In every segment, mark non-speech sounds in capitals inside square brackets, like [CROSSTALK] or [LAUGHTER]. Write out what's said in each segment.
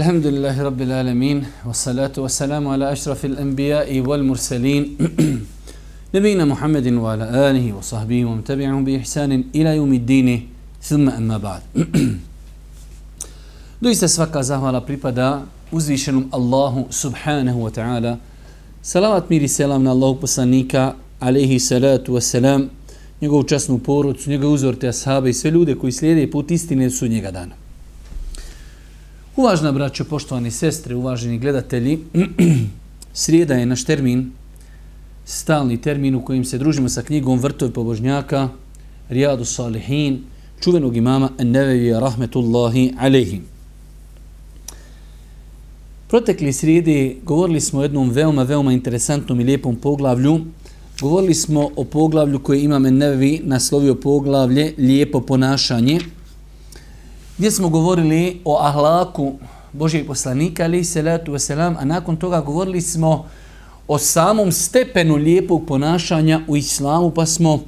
الحمد لله رب العالمين والصلاة والسلام على أشرف الأنبياء والمرسلين نبينا محمد وعلى آله وصحبه ومن تبعهم بإحسان إلى يوم الدين ثم أما بعد Doista svaka zahvala pripada uzvišenom Allahu subhanahu wa ta'ala. Salavat mir i selam na Allahu poslanika, alaihi salatu wasalam, njegovu časnu porodcu, njegove uzorte ashabe i sve ljude koji slijede put istine su njega dana. Uvažna braćo, poštovani sestre, uvaženi gledatelji, [CLEARS THROAT] srijeda je naš termin, stalni termin u kojim se družimo sa knjigom Vrtoj pobožnjaka, Rijadu Salihin, čuvenog imama Nevevija Rahmetullahi Aleyhim. Protekli srijedi govorili smo o jednom veoma, veoma interesantnom i lijepom poglavlju. Govorili smo o poglavlju koje imam Nevevi naslovio poglavlje Lijepo ponašanje gdje smo govorili o ahlaku Božijeg poslanika, ali salatu wasalam, a nakon toga govorili smo o samom stepenu lijepog ponašanja u islamu, pa smo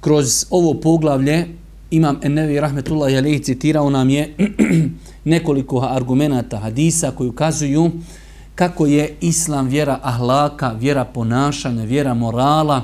kroz ovo poglavlje, imam Ennevi Rahmetullah Jalej citirao nam je [CLEARS THROAT] nekoliko argumenata hadisa koji ukazuju kako je islam vjera ahlaka, vjera ponašanja, vjera morala,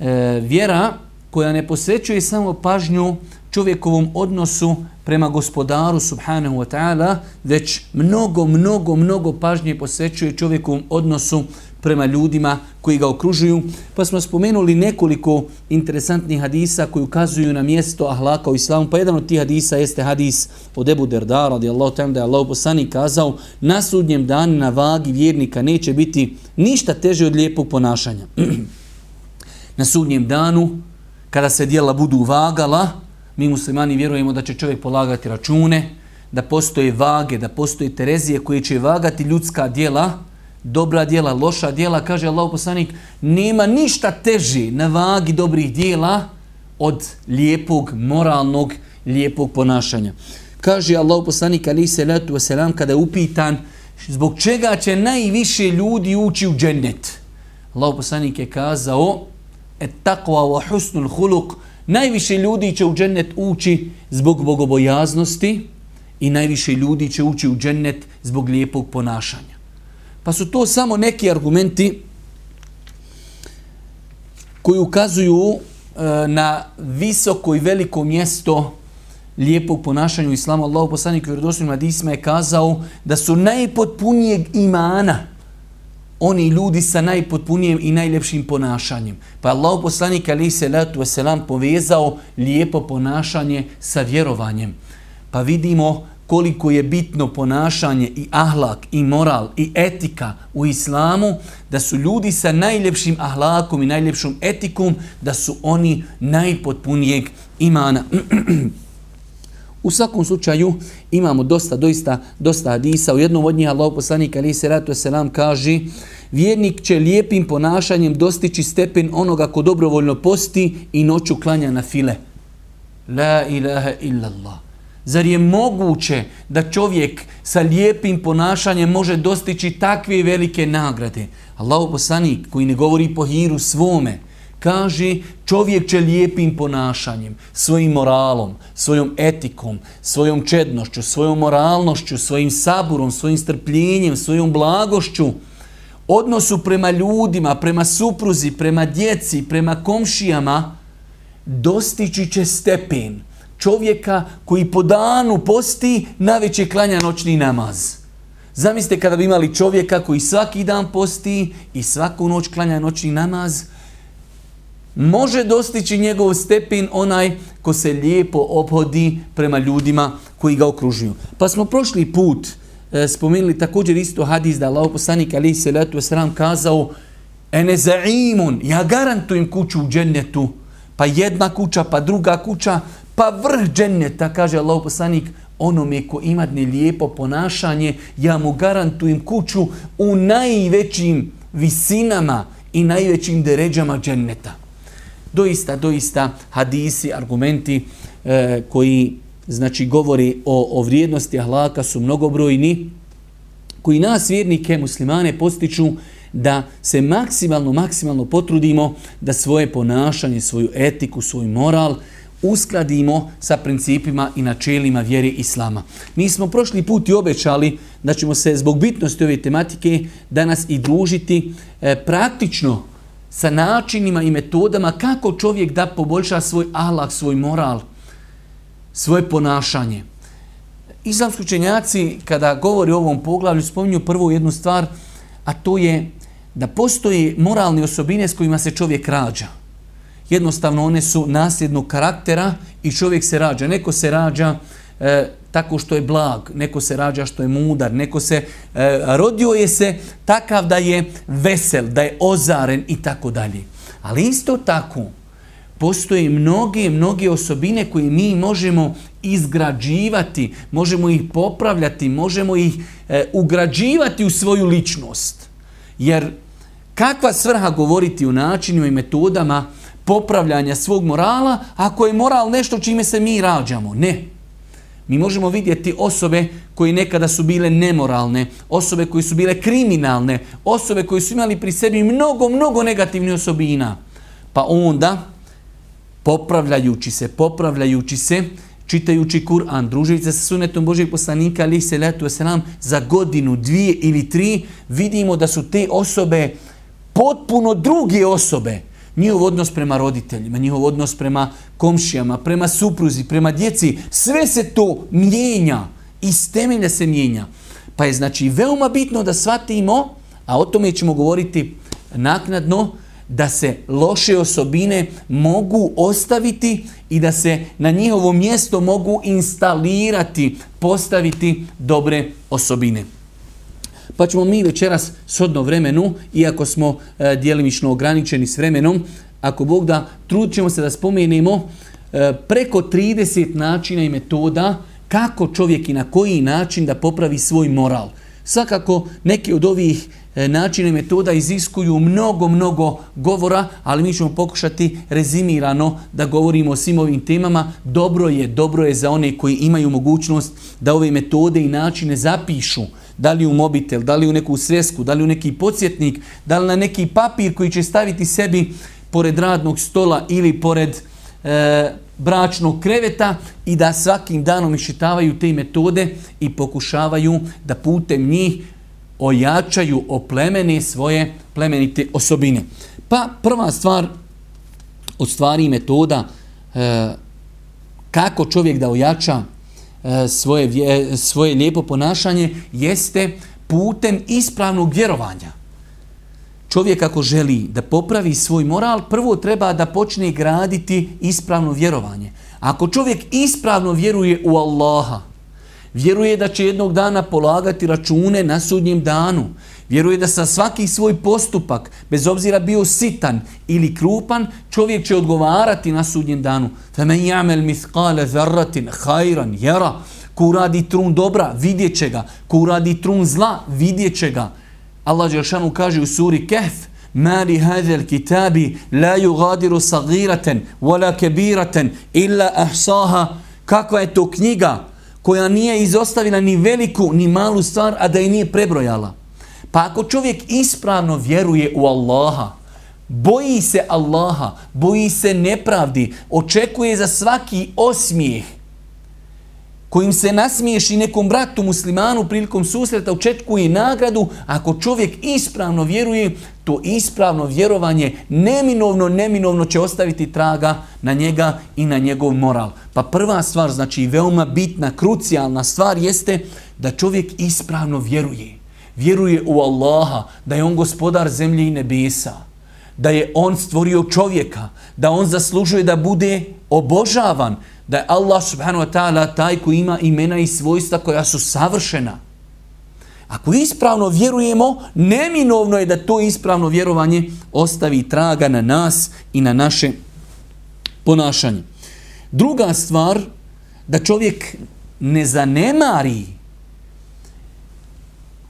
e, vjera koja ne posvećuje samo pažnju čovjekovom odnosu prema gospodaru subhanahu wa ta'ala, već mnogo, mnogo, mnogo pažnje posvećuje čovjekovom odnosu prema ljudima koji ga okružuju. Pa smo spomenuli nekoliko interesantnih hadisa koji ukazuju na mjesto ahlaka u islamu. Pa jedan od tih hadisa jeste hadis od Ebu Derda, radijallahu ta'ala, da je Allah poslani kazao, na sudnjem danu na vagi vjernika neće biti ništa teže od lijepog ponašanja. [CLEARS THROAT] na sudnjem danu, kada se dijela budu vagala, mi muslimani vjerujemo da će čovjek polagati račune, da postoje vage, da postoje terezije koje će vagati ljudska dijela, dobra dijela, loša dijela, kaže Allah poslanik, nema ništa teži na vagi dobrih dijela od lijepog, moralnog, lijepog ponašanja. Kaže Allah poslanik, se letu wasalam, kada je upitan zbog čega će najviše ljudi ući u džennet. Allah poslanik je kazao, et takva wa husnul huluk, Najviše ljudi će u džennet ući zbog bogobojaznosti i najviše ljudi će ući u džennet zbog lijepog ponašanja. Pa su to samo neki argumenti koji ukazuju e, na visoko i veliko mjesto lijepog ponašanja u islamu. Allah poslanik u vjerodostojnim je kazao da su najpotpunijeg imana oni ljudi sa najpotpunijem i najljepšim ponašanjem. Pa Allah poslanik ali se letu selam povezao lijepo ponašanje sa vjerovanjem. Pa vidimo koliko je bitno ponašanje i ahlak i moral i etika u islamu, da su ljudi sa najljepšim ahlakom i najljepšom etikom, da su oni najpotpunijeg imana. [CLEARS THROAT] U svakom slučaju imamo dosta, doista, dosta hadisa. U jednom od njih Allah poslanik ali se ratu selam kaže vjernik će lijepim ponašanjem dostići stepen onoga ko dobrovoljno posti i noću klanja na file. La ilaha illallah. Zar je moguće da čovjek sa lijepim ponašanjem može dostići takve velike nagrade? Allah poslanik koji ne govori po hiru svome, Kaže, čovjek će lijepim ponašanjem, svojim moralom, svojom etikom, svojom čednošću, svojom moralnošću, svojim saburom, svojim strpljenjem, svojom blagošću, odnosu prema ljudima, prema supruzi, prema djeci, prema komšijama, dostići će stepen čovjeka koji po danu posti, na je klanja noćni namaz. Zamislite kada bi imali čovjeka koji svaki dan posti i svaku noć klanja noćni namaz, može dostići njegov stepin onaj ko se lijepo obhodi prema ljudima koji ga okružuju. Pa smo prošli put e, spomenuli također isto hadis da Allah poslanik ali se letu sram kazao ene zaimun, ja garantujem kuću u džennetu, pa jedna kuća, pa druga kuća, pa vrh dženneta, kaže Allah poslanik, onome ko ima lijepo ponašanje, ja mu garantujem kuću u najvećim visinama i najvećim deređama dženneta doista, doista hadisi, argumenti e, koji znači govori o, o vrijednosti ahlaka su mnogobrojni, koji nas vjernike muslimane postiču da se maksimalno, maksimalno potrudimo da svoje ponašanje, svoju etiku, svoj moral uskladimo sa principima i načelima vjere Islama. Mi smo prošli put i obećali da ćemo se zbog bitnosti ove tematike danas i družiti e, praktično sa načinima i metodama kako čovjek da poboljša svoj ahlak, svoj moral, svoje ponašanje. Islamski učenjaci kada govori o ovom poglavlju spominju prvo jednu stvar, a to je da postoji moralne osobine s kojima se čovjek rađa. Jednostavno one su nasljednog karaktera i čovjek se rađa. Neko se rađa e, tako što je blag, neko se rađa što je mudar, neko se e, rodio je se takav da je vesel, da je ozaren i tako dalje. Ali isto tako postoje mnoge, mnoge osobine koje mi možemo izgrađivati, možemo ih popravljati, možemo ih e, ugrađivati u svoju ličnost. Jer kakva svrha govoriti o načinima i metodama popravljanja svog morala ako je moral nešto čime se mi rađamo? Ne. Mi možemo vidjeti osobe koji nekada su bile nemoralne, osobe koji su bile kriminalne, osobe koji su imali pri sebi mnogo, mnogo negativnih osobina. Pa onda, popravljajući se, popravljajući se, čitajući Kur'an, družujući se sa sunetom Božeg poslanika, ali se letu nam za godinu, dvije ili tri, vidimo da su te osobe potpuno druge osobe. Njihov odnos prema roditeljima, njihov odnos prema komšijama, prema supruzi, prema djeci, sve se to mijenja. Iz temelja se mijenja. Pa je znači veoma bitno da shvatimo, a o tome ćemo govoriti naknadno, da se loše osobine mogu ostaviti i da se na njihovo mjesto mogu instalirati, postaviti dobre osobine. Pa ćemo mi večeras shodno vremenu, iako smo e, djelimično ograničeni s vremenom, ako Bog da, trudit ćemo se da spomenemo e, preko 30 načina i metoda kako čovjek i na koji način da popravi svoj moral. Svakako neki od ovih e, načina i metoda iziskuju mnogo, mnogo govora, ali mi ćemo pokušati rezimirano da govorimo o svim ovim temama. Dobro je, dobro je za one koji imaju mogućnost da ove metode i načine zapišu da li u mobitel, da li u neku svesku, da li u neki podsjetnik, da li na neki papir koji će staviti sebi pored radnog stola ili pored e, bračnog kreveta i da svakim danom iščitavaju te metode i pokušavaju da putem njih ojačaju, oplemene svoje plemenite osobine. Pa prva stvar od stvari metoda e, kako čovjek da ojača svoje, svoje lijepo ponašanje jeste putem ispravnog vjerovanja. Čovjek ako želi da popravi svoj moral, prvo treba da počne graditi ispravno vjerovanje. Ako čovjek ispravno vjeruje u Allaha, Vjeruje da će jednog dana polagati račune na sudnjem danu. Vjeruje da sa svaki svoj postupak, bez obzira bio sitan ili krupan, čovjek će odgovarati na sudnjem danu. Femen jamel miskale zarratin hajran jera. Ko uradi trun dobra, vidjet će ga. Ko uradi trun zla, vidjet će ga. Allah Đeršanu kaže u suri Kehf, Mali hadel kitabi la yugadiru sagiraten, wala kebiraten, illa ahsaha. Kakva je to knjiga? Koja nije izostavila ni veliku ni malu stvar, a da je nije prebrojala. Pa ako čovjek ispravno vjeruje u Allaha, boji se Allaha, boji se nepravdi, očekuje za svaki osmijeh, kojim se nasmiješ i nekom bratu muslimanu prilikom susreta očekuje nagradu, ako čovjek ispravno vjeruje, to ispravno vjerovanje neminovno, neminovno će ostaviti traga na njega i na njegov moral. Pa prva stvar, znači veoma bitna, krucijalna stvar jeste da čovjek ispravno vjeruje vjeruje u Allaha, da je on gospodar zemlje i nebesa, da je on stvorio čovjeka, da on zaslužuje da bude obožavan, da je Allah subhanahu wa ta'ala taj koji ima imena i svojstva koja su savršena. Ako ispravno vjerujemo, neminovno je da to ispravno vjerovanje ostavi traga na nas i na naše ponašanje. Druga stvar, da čovjek ne zanemari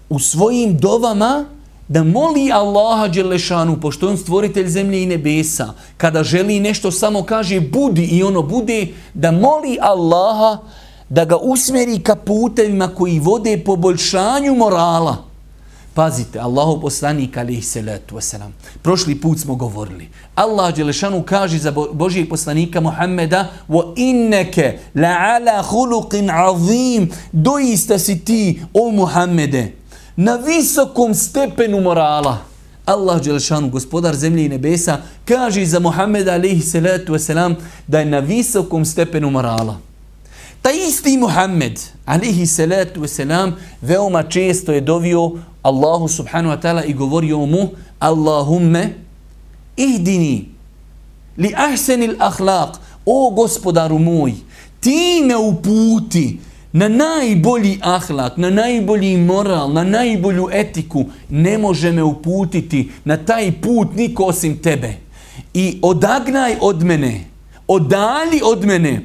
u svojim dovama da moli Allaha Đelešanu, pošto on stvoritelj zemlje i nebesa, kada želi nešto samo kaže budi i ono bude, da moli Allaha da ga usmjeri ka putevima koji vode poboljšanju morala. Pazite, Allahu poslanik alihi salatu wasalam. Prošli put smo govorili. Allah Đelešanu kaže za Božijeg poslanika Muhammeda wa inneke la'ala huluqin azim doista si ti, o Muhammede, na visokom stepenu morala. Allah Đelešanu, gospodar zemlje i nebesa, kaže za Muhammeda alihi salatu wasalam da je na visokom stepenu morala. Taj isti Muhammed, alihi salatu wasalam, veoma često je dovio Allahu subhanahu wa ta'ala i govorio mu Allahumme ihdini li ahsenil ahlak o gospodaru moj ti me uputi na najbolji ahlak, na najbolji moral, na najbolju etiku ne može me uputiti na taj put niko osim tebe i odagnaj od mene odali od mene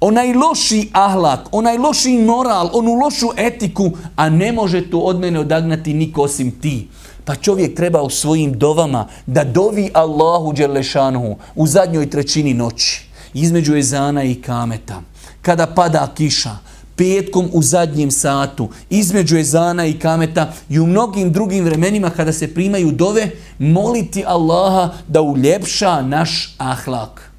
onaj loši ahlak, onaj loši moral, onu lošu etiku, a ne može to od mene odagnati niko osim ti. Pa čovjek treba u svojim dovama da dovi Allahu Đerlešanhu u zadnjoj trećini noći, između Ezana i Kameta. Kada pada kiša, petkom u zadnjem satu, između Ezana i Kameta i u mnogim drugim vremenima kada se primaju dove, moliti Allaha da uljepša naš ahlak.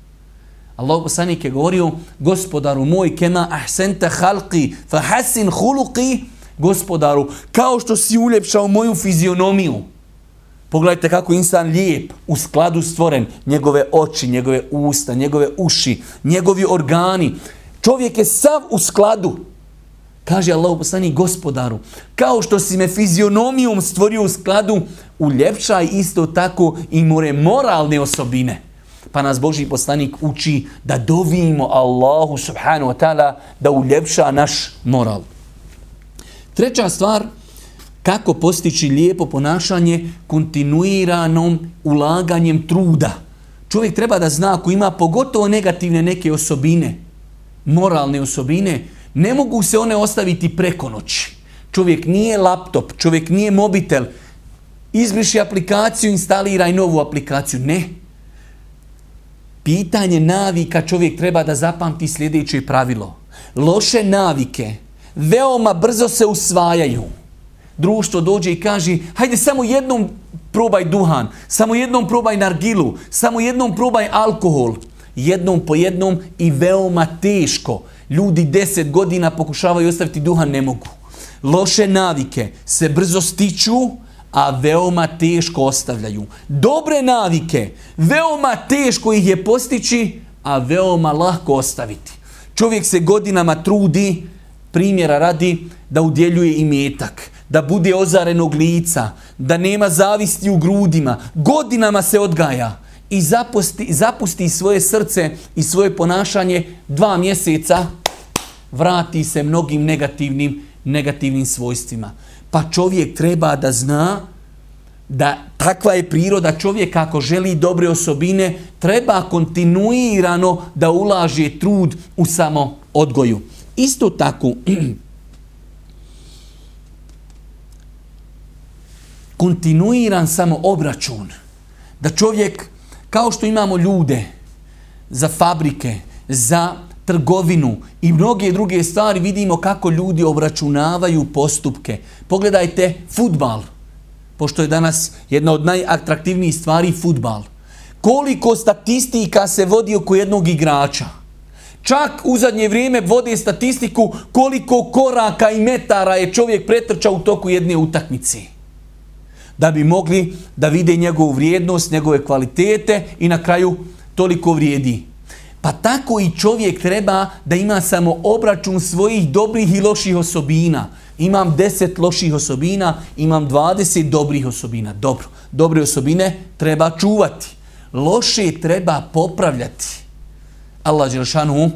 Allah poslanik je govorio, gospodaru moj, kema ahsenta halqi, fa hasin huluqi, gospodaru, kao što si uljepšao moju fizionomiju. Pogledajte kako insan lijep, u skladu stvoren, njegove oči, njegove usta, njegove uši, njegovi organi. Čovjek je sav u skladu. Kaže Allah poslanik gospodaru, kao što si me fizionomijom stvorio u skladu, uljepšaj isto tako i more moralne osobine. Pa nas Boži poslanik uči da dovimo Allahu subhanahu wa ta'ala da uljepša naš moral. Treća stvar, kako postići lijepo ponašanje kontinuiranom ulaganjem truda. Čovjek treba da zna ako ima pogotovo negativne neke osobine, moralne osobine, ne mogu se one ostaviti preko noći. Čovjek nije laptop, čovjek nije mobitel, izbriši aplikaciju, instaliraj novu aplikaciju. Ne, Pitanje navika čovjek treba da zapamti sljedeće pravilo. Loše navike veoma brzo se usvajaju. Društvo dođe i kaže, hajde samo jednom probaj duhan, samo jednom probaj nargilu, samo jednom probaj alkohol. Jednom po jednom i veoma teško. Ljudi deset godina pokušavaju ostaviti duhan, ne mogu. Loše navike se brzo stiču, a veoma teško ostavljaju. Dobre navike, veoma teško ih je postići, a veoma lahko ostaviti. Čovjek se godinama trudi, primjera radi, da udjeljuje imetak, da bude ozarenog lica, da nema zavisti u grudima, godinama se odgaja i zapusti, zapusti svoje srce i svoje ponašanje dva mjeseca, vrati se mnogim negativnim, negativnim svojstvima. Pa čovjek treba da zna da takva je priroda čovjeka ako želi dobre osobine, treba kontinuirano da ulaže trud u samo odgoju. Isto tako, [CLEARS THROAT] kontinuiran samo obračun. Da čovjek, kao što imamo ljude za fabrike, za trgovinu i mnoge druge stvari, vidimo kako ljudi obračunavaju postupke. Pogledajte futbal, pošto je danas jedna od najatraktivnijih stvari futbal. Koliko statistika se vodi oko jednog igrača. Čak u zadnje vrijeme vode statistiku koliko koraka i metara je čovjek pretrčao u toku jedne utakmice. Da bi mogli da vide njegovu vrijednost, njegove kvalitete i na kraju toliko vrijedi. Pa tako i čovjek treba da ima samo obračun svojih dobrih i loših osobina. Imam 10 loših osobina, imam 20 dobrih osobina. Dobro, dobre osobine treba čuvati. Loše treba popravljati. Allah Đelšanu uh,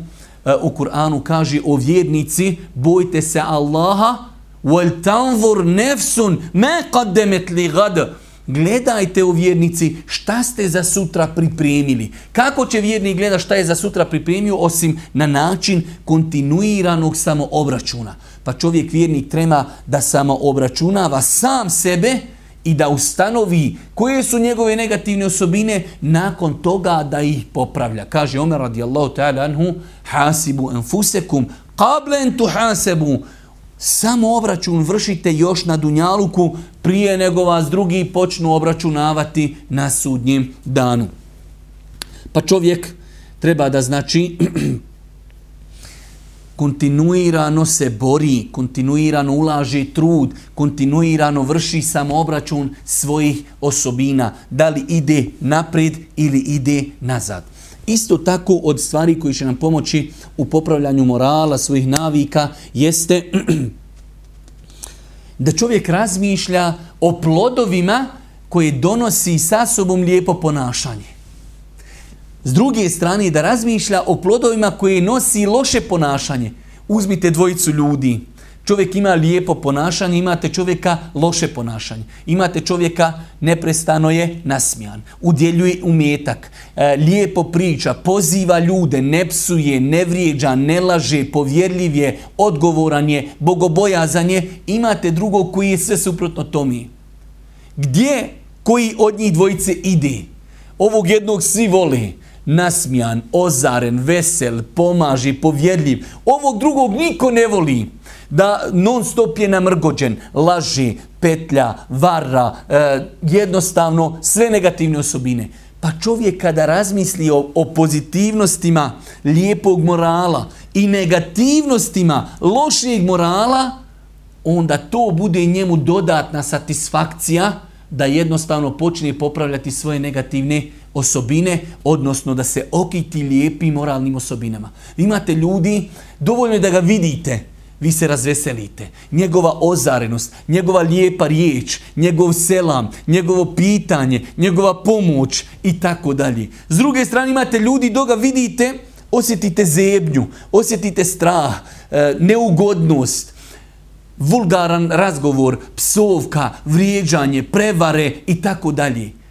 u Kur'anu kaže o vjernici, bojte se Allaha, wal tanzur nefsun me qaddemet li gada Gledajte u vjernici šta ste za sutra pripremili. Kako će vjernik gledati šta je za sutra pripremio osim na način kontinuiranog samoobračuna. Pa čovjek vjernik treba da samo obračunava sam sebe i da ustanovi koje su njegove negativne osobine nakon toga da ih popravlja. Kaže Omer radijallahu ta'ala anhu hasibu enfusekum qablen tu hasebu Samo obračun vršite još na Dunjaluku prije nego vas drugi počnu obračunavati na sudnjem danu. Pa čovjek treba da znači [CLEARS THROAT] kontinuirano se bori, kontinuirano ulaži trud, kontinuirano vrši samoobračun svojih osobina, da li ide naprijed ili ide nazad. Isto tako od stvari koji će nam pomoći u popravljanju morala, svojih navika, jeste [CLEARS THROAT] da čovjek razmišlja o plodovima koje donosi sa sobom lijepo ponašanje. S druge strane, da razmišlja o plodovima koje nosi loše ponašanje. Uzmite dvojicu ljudi. Čovjek ima lijepo ponašanje, imate čovjeka loše ponašanje. Imate čovjeka neprestano je nasmijan, udjeljuje umjetak, e, lijepo priča, poziva ljude, ne psuje, ne vrijeđa, ne laže, povjerljiv je, odgovoran je, bogobojazan je. Imate drugog koji je sve suprotno tomi. Gdje koji od njih dvojice ide? Ovog jednog svi vole nasmijan, ozaren, vesel, pomaži, povjedljiv. Ovog drugog niko ne voli. Da non stop je namrgođen, laži, petlja, vara, e, jednostavno sve negativne osobine. Pa čovjek kada razmisli o, o pozitivnostima lijepog morala i negativnostima lošijeg morala, onda to bude njemu dodatna satisfakcija da jednostavno počne popravljati svoje negativne osobine, odnosno da se okiti lijepim moralnim osobinama. Imate ljudi, dovoljno je da ga vidite, vi se razveselite. Njegova ozarenost, njegova lijepa riječ, njegov selam, njegovo pitanje, njegova pomoć i tako dalje. S druge strane imate ljudi, dok ga vidite, osjetite zebnju, osjetite strah, e, neugodnost, vulgaran razgovor, psovka, vrijeđanje, prevare i tako dalje.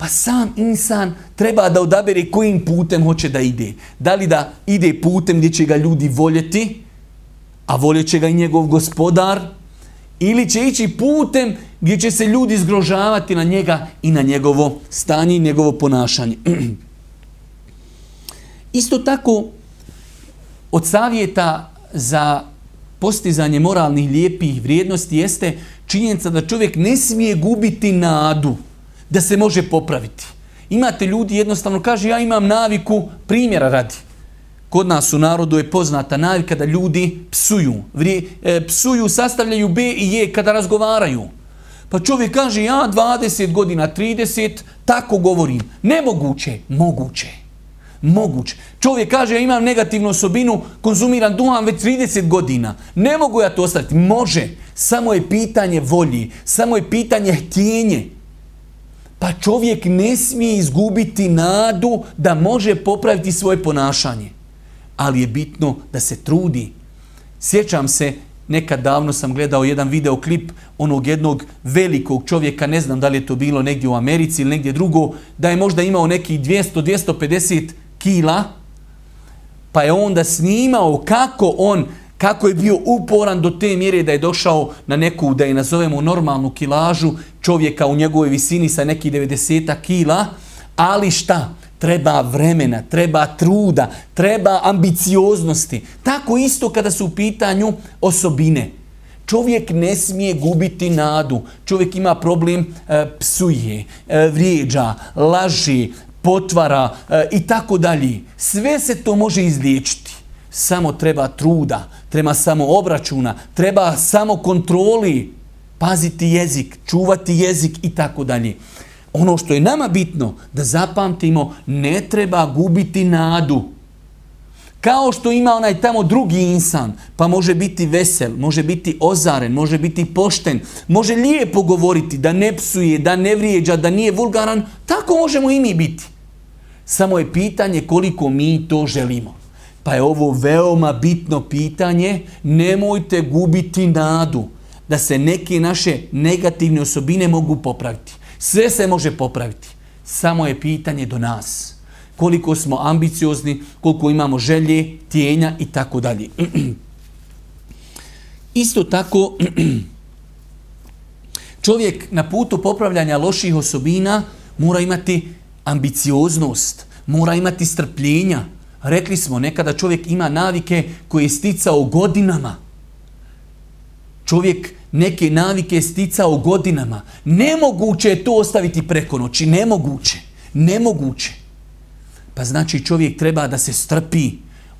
Pa sam insan treba da odabere kojim putem hoće da ide. Da li da ide putem gdje će ga ljudi voljeti, a voljet će ga i njegov gospodar, ili će ići putem gdje će se ljudi zgrožavati na njega i na njegovo stanje i njegovo ponašanje. [CLEARS THROAT] Isto tako, od savjeta za postizanje moralnih lijepih vrijednosti jeste činjenica da čovjek ne smije gubiti nadu da se može popraviti. Imate ljudi jednostavno kaže ja imam naviku primjera radi. Kod nas u narodu je poznata navika da ljudi psuju. E, psuju, sastavljaju B i J kada razgovaraju. Pa čovjek kaže ja 20 godina, 30, tako govorim. Nemoguće, moguće. Moguće. Čovjek kaže ja imam negativnu osobinu, konzumiram duhan već 30 godina. Ne mogu ja to ostaviti. Može. Samo je pitanje volji. Samo je pitanje htjenje. Pa čovjek ne smije izgubiti nadu da može popraviti svoje ponašanje. Ali je bitno da se trudi. Sjećam se, nekad davno sam gledao jedan videoklip onog jednog velikog čovjeka, ne znam da li je to bilo negdje u Americi ili negdje drugo, da je možda imao neki 200-250 kila, pa je onda snimao kako on kako je bio uporan do te mjere da je došao na neku, da je nazovemo normalnu kilažu čovjeka u njegovoj visini sa neki 90 kila, ali šta? Treba vremena, treba truda, treba ambicioznosti. Tako isto kada su u pitanju osobine. Čovjek ne smije gubiti nadu. Čovjek ima problem e, psuje, e, vrijeđa, laži, potvara e, i tako dalje. Sve se to može izliječiti. Samo treba truda, treba samo obračuna, treba samo kontroli, paziti jezik, čuvati jezik i tako dalje. Ono što je nama bitno da zapamtimo, ne treba gubiti nadu. Kao što ima onaj tamo drugi insan, pa može biti vesel, može biti ozaren, može biti pošten, može lijepo govoriti, da ne psuje, da ne vrijeđa, da nije vulgaran, tako možemo i mi biti. Samo je pitanje koliko mi to želimo. Pa je ovo veoma bitno pitanje, nemojte gubiti nadu da se neke naše negativne osobine mogu popraviti. Sve se može popraviti. Samo je pitanje do nas. Koliko smo ambiciozni, koliko imamo želje, tijenja i tako dalje. [CLEARS THROAT] Isto tako, [CLEARS THROAT] čovjek na putu popravljanja loših osobina mora imati ambicioznost, mora imati strpljenja, Rekli smo, nekada čovjek ima navike koje je sticao godinama. čovjek neke navike sticao godinama. Nemoguće je to ostaviti preko noći. Nemoguće. Nemoguće. Pa znači čovjek treba da se strpi.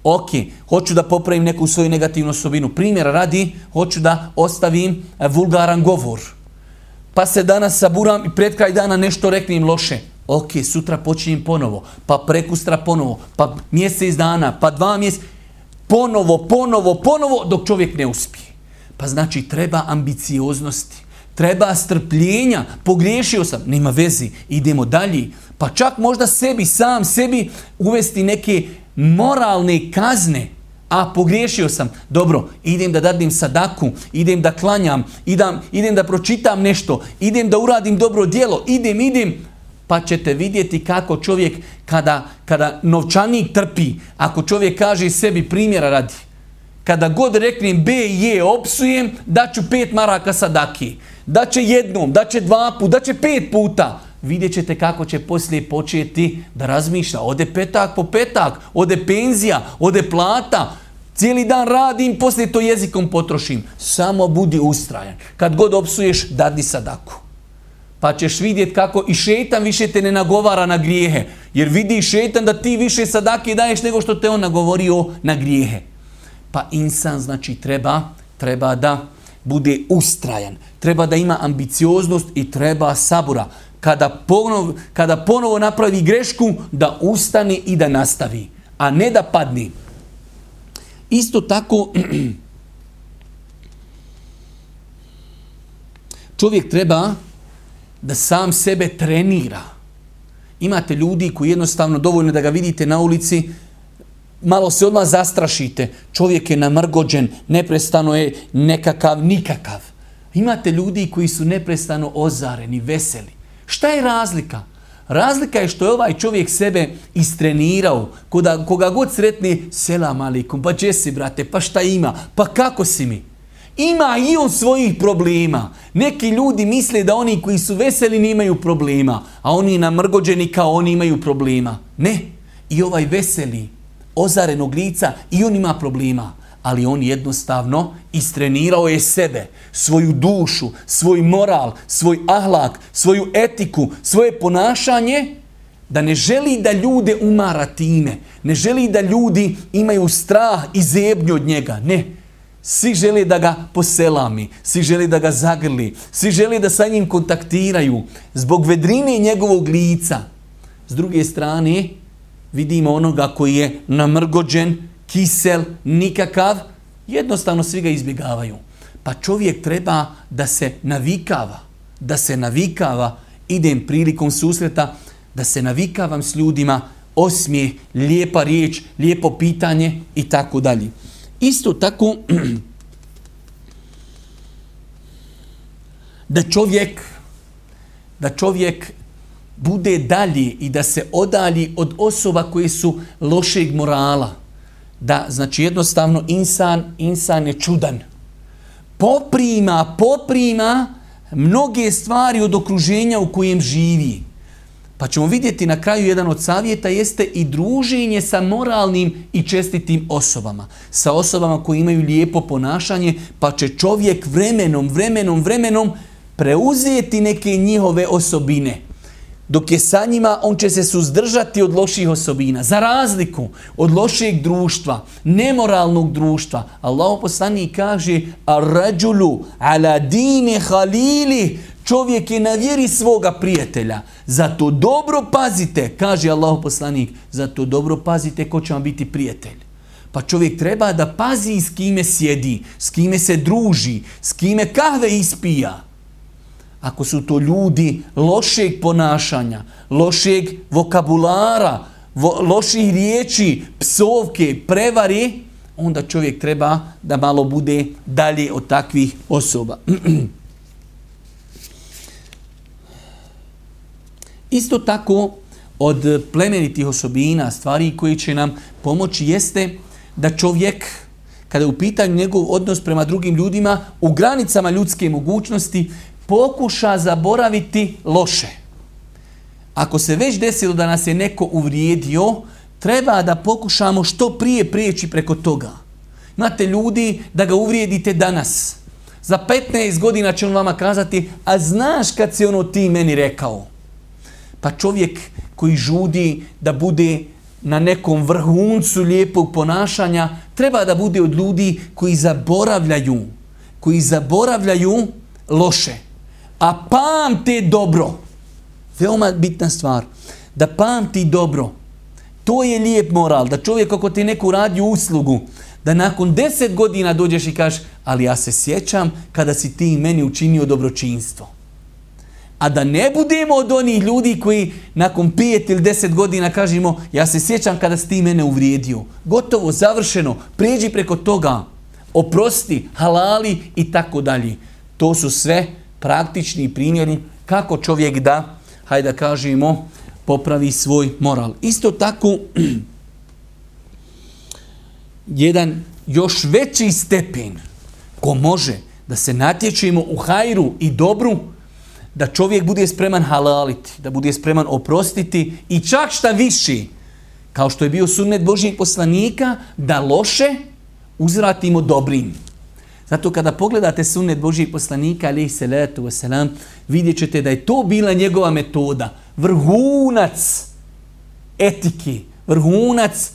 Ok, hoću da popravim neku svoju negativnu osobinu. Primjer radi, hoću da ostavim vulgaran govor. Pa se danas saburam i pred kraj dana nešto reknem loše. Ok, sutra počinjem ponovo, pa prekustra ponovo, pa mjesec dana, pa dva mjeseca. Ponovo, ponovo, ponovo, dok čovjek ne uspije. Pa znači treba ambicioznosti, treba strpljenja, pogriješio sam, nema vezi, idemo dalje. Pa čak možda sebi, sam sebi uvesti neke moralne kazne, a pogriješio sam, dobro, idem da dadim sadaku, idem da klanjam, idem, idem da pročitam nešto, idem da uradim dobro djelo, idem, idem, pa ćete vidjeti kako čovjek kada, kada novčanik trpi, ako čovjek kaže sebi primjera radi, kada god reknem B i je opsujem, daću pet maraka sadaki. Da će jednom, da će dva puta, da će pet puta. Vidjet ćete kako će poslije početi da razmišlja. Ode petak po petak, ode penzija, ode plata. Cijeli dan radim, poslije to jezikom potrošim. Samo budi ustrajan. Kad god opsuješ, dadni sadaku. Pa ćeš vidjeti kako i šetan više te ne nagovara na grijehe. Jer vidi šetan da ti više sadake daješ nego što te on nagovorio na grijehe. Pa insan znači treba, treba da bude ustrajan, treba da ima ambicioznost i treba sabura. Kada ponovo, kada ponovo napravi grešku, da ustane i da nastavi, a ne da padne. Isto tako, [CLEARS THROAT] čovjek treba da sam sebe trenira. Imate ljudi koji jednostavno dovoljno da ga vidite na ulici, malo se odmah zastrašite. Čovjek je namrgođen, neprestano je nekakav, nikakav. Imate ljudi koji su neprestano ozareni, veseli. Šta je razlika? Razlika je što je ovaj čovjek sebe istrenirao. Koda, koga god sretni, selam alikum, pa gdje si brate, pa šta ima, pa kako si mi? Ima i on svojih problema. Neki ljudi misle da oni koji su veseli nemaju problema, a oni namrgođeni kao oni imaju problema. Ne, i ovaj veseli, ozarenog lica i on ima problema. Ali on jednostavno istrenirao je sebe, svoju dušu, svoj moral, svoj ahlak, svoju etiku, svoje ponašanje, da ne želi da ljude umara time. Ne želi da ljudi imaju strah i zebnju od njega. Ne. Svi žele da ga poselami, svi žele da ga zagrli, svi žele da sa njim kontaktiraju zbog vedrine njegovog lica. S druge strane, vidimo onoga koji je namrgođen, kisel, nikakav, jednostavno svi ga izbjegavaju. Pa čovjek treba da se navikava, da se navikava, idem prilikom susreta, da se navikavam s ljudima, osmije, lijepa riječ, lijepo pitanje i tako dalje. Isto tako, da čovjek, da čovjek bude dalje i da se odalji od osoba koje su lošeg morala. Da, znači jednostavno insan, insan je čudan. Poprima, poprima mnoge stvari od okruženja u kojem živi. Pa ćemo vidjeti na kraju jedan od savjeta jeste i druženje sa moralnim i čestitim osobama. Sa osobama koji imaju lijepo ponašanje, pa će čovjek vremenom, vremenom, vremenom preuzeti neke njihove osobine dok je sa njima, on će se suzdržati od loših osobina. Za razliku od lošeg društva, nemoralnog društva, Allah poslani kaže a rađulu ala halili, čovjek je na vjeri svoga prijatelja. Zato dobro pazite, kaže Allah poslanik, zato dobro pazite ko će vam biti prijatelj. Pa čovjek treba da pazi s kime sjedi, s kime se druži, s kime kahve ispija ako su to ljudi lošeg ponašanja, lošeg vokabulara, vo, loših riječi, psovke, prevari, onda čovjek treba da malo bude dalje od takvih osoba. [CLEARS THROAT] Isto tako od plemenitih osobina, stvari koji će nam pomoći jeste da čovjek kada je u pitanju njegov odnos prema drugim ljudima u granicama ljudske mogućnosti pokuša zaboraviti loše. Ako se već desilo da nas je neko uvrijedio, treba da pokušamo što prije prijeći preko toga. Imate ljudi da ga uvrijedite danas. Za 15 godina će on vama kazati, a znaš kad si ono ti meni rekao. Pa čovjek koji žudi da bude na nekom vrhuncu lijepog ponašanja, treba da bude od ljudi koji zaboravljaju, koji zaboravljaju loše, a pamte dobro. Veoma bitna stvar, da pamti dobro. To je lijep moral, da čovjek ako ti neku radi uslugu, da nakon deset godina dođeš i kažeš, ali ja se sjećam kada si ti meni učinio dobročinstvo. A da ne budemo od onih ljudi koji nakon pijet ili deset godina kažemo, ja se sjećam kada si ti mene uvrijedio. Gotovo, završeno, prijeđi preko toga, oprosti, halali i tako dalje. To su sve praktični primjeri kako čovjek da, hajde da kažemo, popravi svoj moral. Isto tako, [CLEARS THROAT] jedan još veći stepen ko može da se natječemo u hajru i dobru, da čovjek bude spreman halaliti, da bude spreman oprostiti i čak šta viši, kao što je bio sunnet Božijeg poslanika, da loše uzvratimo dobrim. Zato kada pogledate sunnet Božijeg poslanika, alaih salatu wasalam, vidjet ćete da je to bila njegova metoda. Vrhunac etike, vrhunac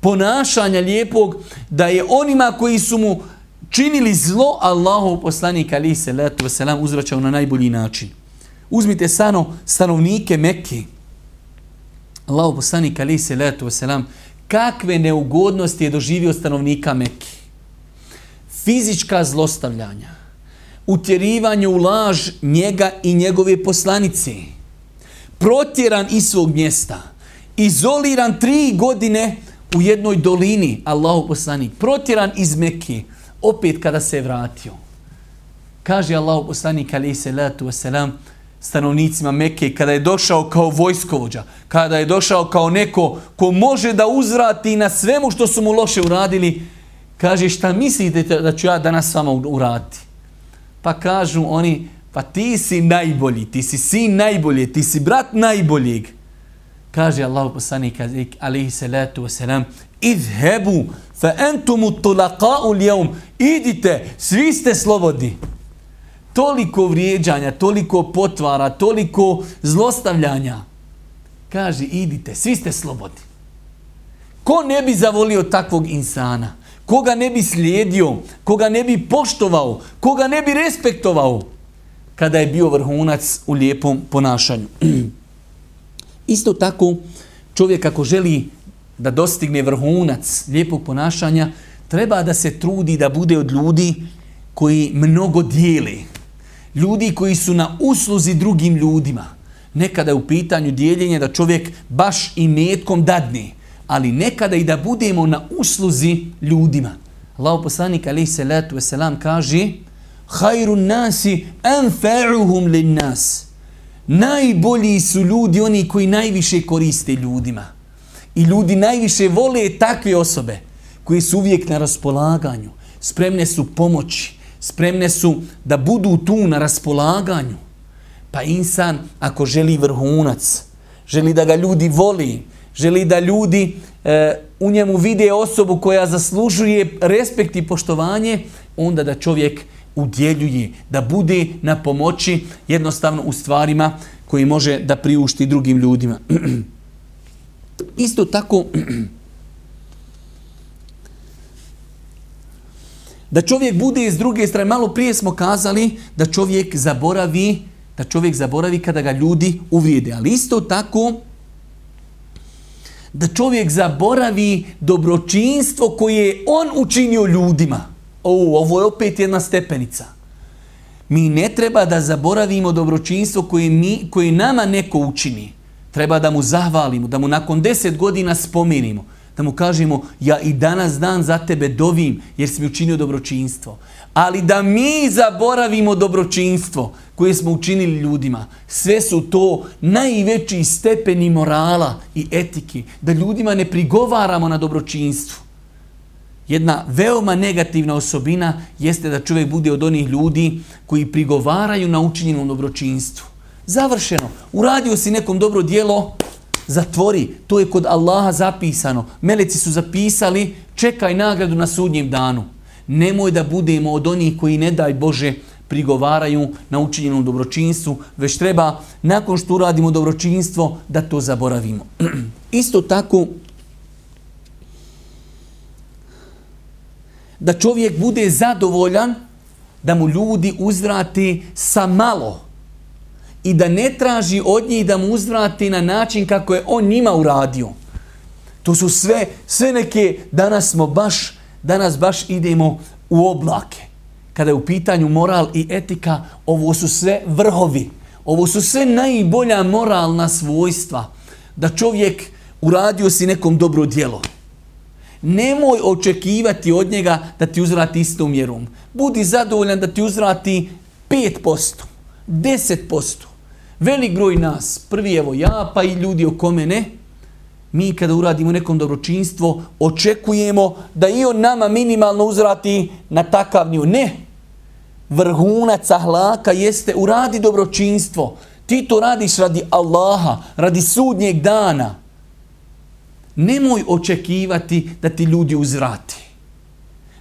ponašanja lijepog, da je onima koji su mu činili zlo, Allahov poslanik alaih salatu wasalam uzvraćao na najbolji način. Uzmite sano stanovnike Mekke. Allahov poslanik alaih salatu wasalam kakve neugodnosti je doživio stanovnika Mekke. Fizička zlostavljanja, utjerivanje u laž njega i njegove poslanice, protjeran iz svog mjesta, izoliran tri godine u jednoj dolini, Allahu poslanik, protjeran iz Mekke, opet kada se vratio. Kaže Allahu poslanik, alaih salatu wasalam, stanovnicima Mekke, kada je došao kao vojskovođa, kada je došao kao neko ko može da uzvrati na svemu što su mu loše uradili, kaže šta mislite da ću ja danas s vama uraditi? Pa kažu oni, pa ti si najbolji, ti si sin najbolje, ti si brat najboljeg. Kaže Allah poslanik alaihi salatu wasalam, idhebu fa entumu tulaqa'u lijevum, idite, svi ste slobodni toliko vrijeđanja, toliko potvara, toliko zlostavljanja. Kaže, idite, svi ste slobodni. Ko ne bi zavolio takvog insana? Koga ne bi slijedio? Koga ne bi poštovao? Koga ne bi respektovao? Kada je bio vrhunac u lijepom ponašanju. [CLEARS THROAT] Isto tako, čovjek ako želi da dostigne vrhunac lijepog ponašanja, treba da se trudi da bude od ljudi koji mnogo dijeli ljudi koji su na usluzi drugim ljudima. Nekada je u pitanju dijeljenje da čovjek baš i metkom dadne, ali nekada i da budemo na usluzi ljudima. Allah poslanik alaih salatu wasalam kaže Hajru nasi anfa'uhum lin nas. Najbolji su ljudi oni koji najviše koriste ljudima. I ljudi najviše vole takve osobe koji su uvijek na raspolaganju, spremne su pomoći, spremne su da budu tu na raspolaganju. Pa insan, ako želi vrhunac, želi da ga ljudi voli, želi da ljudi e, u njemu vide osobu koja zaslužuje respekt i poštovanje, onda da čovjek udjeljuje, da bude na pomoći jednostavno u stvarima koji može da priušti drugim ljudima. [CLEARS THROAT] Isto tako, Da čovjek bude iz druge strane, malo prije smo kazali da čovjek zaboravi, da čovjek zaboravi kada ga ljudi uvrijede. Ali isto tako, da čovjek zaboravi dobročinstvo koje je on učinio ljudima. O, ovo je opet jedna stepenica. Mi ne treba da zaboravimo dobročinstvo koje, mi, koje nama neko učini. Treba da mu zahvalimo, da mu nakon deset godina spomenimo da mu kažemo ja i danas dan za tebe dovim jer si mi učinio dobročinstvo. Ali da mi zaboravimo dobročinstvo koje smo učinili ljudima, sve su to najveći stepeni morala i etike, da ljudima ne prigovaramo na dobročinstvu. Jedna veoma negativna osobina jeste da čovjek bude od onih ljudi koji prigovaraju na učinjenom dobročinstvu. Završeno. Uradio si nekom dobro dijelo, zatvori. To je kod Allaha zapisano. Meleci su zapisali, čekaj nagradu na sudnjem danu. Nemoj da budemo od onih koji ne daj Bože prigovaraju na učinjenom dobročinstvu, već treba nakon što uradimo dobročinstvo da to zaboravimo. [CLEARS THROAT] Isto tako da čovjek bude zadovoljan da mu ljudi uzvrati sa malo i da ne traži od njih da mu uzvrati na način kako je on njima uradio. To su sve, sve neke, danas smo baš, danas baš idemo u oblake. Kada je u pitanju moral i etika, ovo su sve vrhovi. Ovo su sve najbolja moralna svojstva. Da čovjek uradio si nekom dobro djelo. Nemoj očekivati od njega da ti uzvrati istom mjerom. Budi zadovoljan da ti uzvrati 5%, 10%. Velik broj nas, prvi evo ja, pa i ljudi oko mene, mi kada uradimo nekom dobročinstvo, očekujemo da i on nama minimalno uzvrati na takav nju. Ne, vrhunac ahlaka jeste uradi dobročinstvo. Ti to radiš radi Allaha, radi sudnjeg dana. Nemoj očekivati da ti ljudi uzvrati.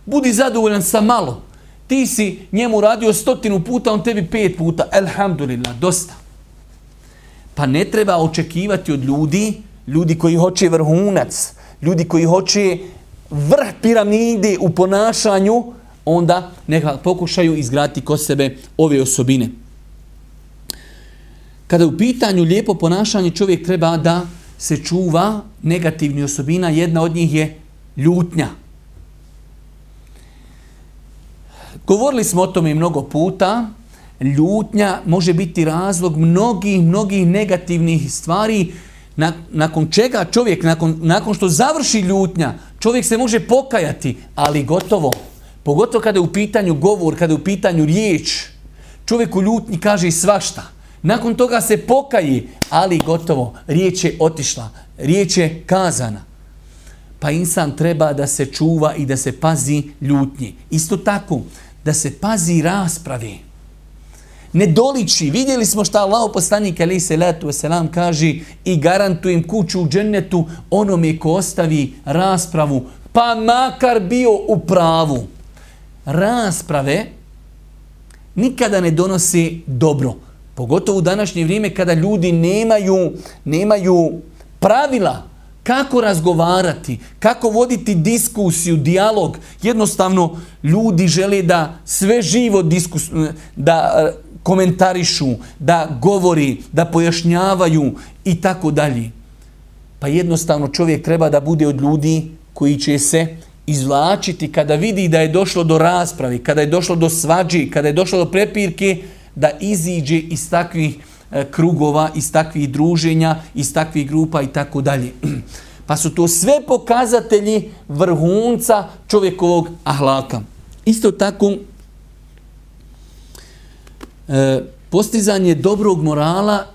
Budi zadovoljan sa malo. Ti si njemu radio stotinu puta, on tebi pet puta. Elhamdulillah, dosta. Pa ne treba očekivati od ljudi, ljudi koji hoće vrhunac, ljudi koji hoće vrh piramide u ponašanju, onda neka pokušaju izgraditi kod sebe ove osobine. Kada u pitanju lijepo ponašanje, čovjek treba da se čuva negativni osobina. Jedna od njih je ljutnja. Govorili smo o tome mnogo puta. Ljutnja može biti razlog mnogih, mnogih negativnih stvari nakon čega čovjek, nakon, nakon što završi ljutnja, čovjek se može pokajati, ali gotovo. Pogotovo kada je u pitanju govor, kada je u pitanju riječ, čovjek u ljutnji kaže svašta. Nakon toga se pokaji, ali gotovo, riječ je otišla, riječ je kazana. Pa insan treba da se čuva i da se pazi ljutnji. Isto tako, da se pazi raspravi. Ne doliči. Vidjeli smo šta Allah poslanik ali se letu selam kaže i garantujem kuću u džennetu onome ko ostavi raspravu, pa makar bio u pravu rasprave nikada ne donosi dobro. Pogotovo u današnje vrijeme kada ljudi nemaju, nemaju pravila kako razgovarati, kako voditi diskusiju, dijalog. Jednostavno ljudi žele da sve živo diskus, da komentarišu, da govori, da pojašnjavaju i tako dalje. Pa jednostavno čovjek treba da bude od ljudi koji će se izvlačiti kada vidi da je došlo do raspravi, kada je došlo do svađi, kada je došlo do prepirke, da iziđe iz takvih e, krugova, iz takvih druženja, iz takvih grupa i tako dalje. [CLEARS THROAT] Pa su to sve pokazatelji vrhunca čovjekovog ahlaka. Isto tako, postizanje dobrog morala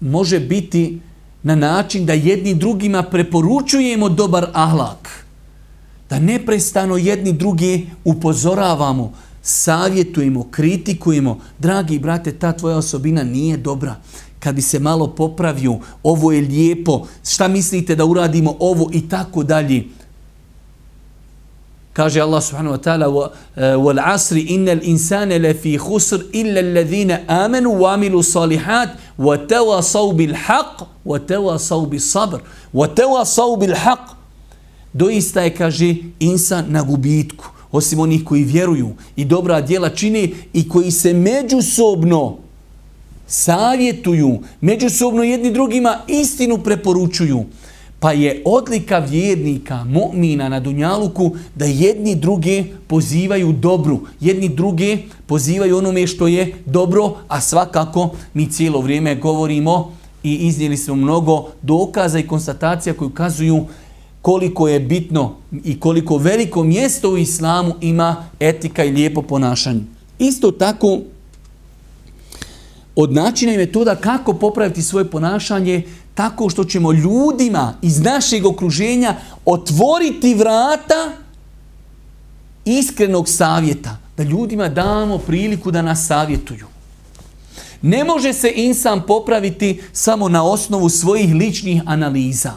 može biti na način da jedni drugima preporučujemo dobar ahlak da neprestano jedni drugi upozoravamo, savjetujemo, kritikujemo. Dragi brate, ta tvoja osobina nije dobra. Kad bi se malo popravio, ovo je lijepo, šta mislite da uradimo ovo i tako dalje. Kaže Allah subhanahu wa ta'ala wal asri innal insana lafi khusr illa alladhina amanu wa amilu salihat wa tawasaw bil haqq wa tawasaw bis sabr wa tawasaw bil haqq doista je, kaže, insan na gubitku, osim onih koji vjeruju i dobra djela čine i koji se međusobno savjetuju, međusobno jedni drugima istinu preporučuju. Pa je odlika vjernika, mu'mina na Dunjaluku da jedni druge pozivaju dobru, jedni druge pozivaju onome što je dobro, a svakako mi cijelo vrijeme govorimo i iznijeli smo mnogo dokaza i konstatacija koji ukazuju koliko je bitno i koliko veliko mjesto u islamu ima etika i lijepo ponašanje. Isto tako, od načina i metoda kako popraviti svoje ponašanje, tako što ćemo ljudima iz našeg okruženja otvoriti vrata iskrenog savjeta. Da ljudima damo priliku da nas savjetuju. Ne može se insan popraviti samo na osnovu svojih ličnih analiza.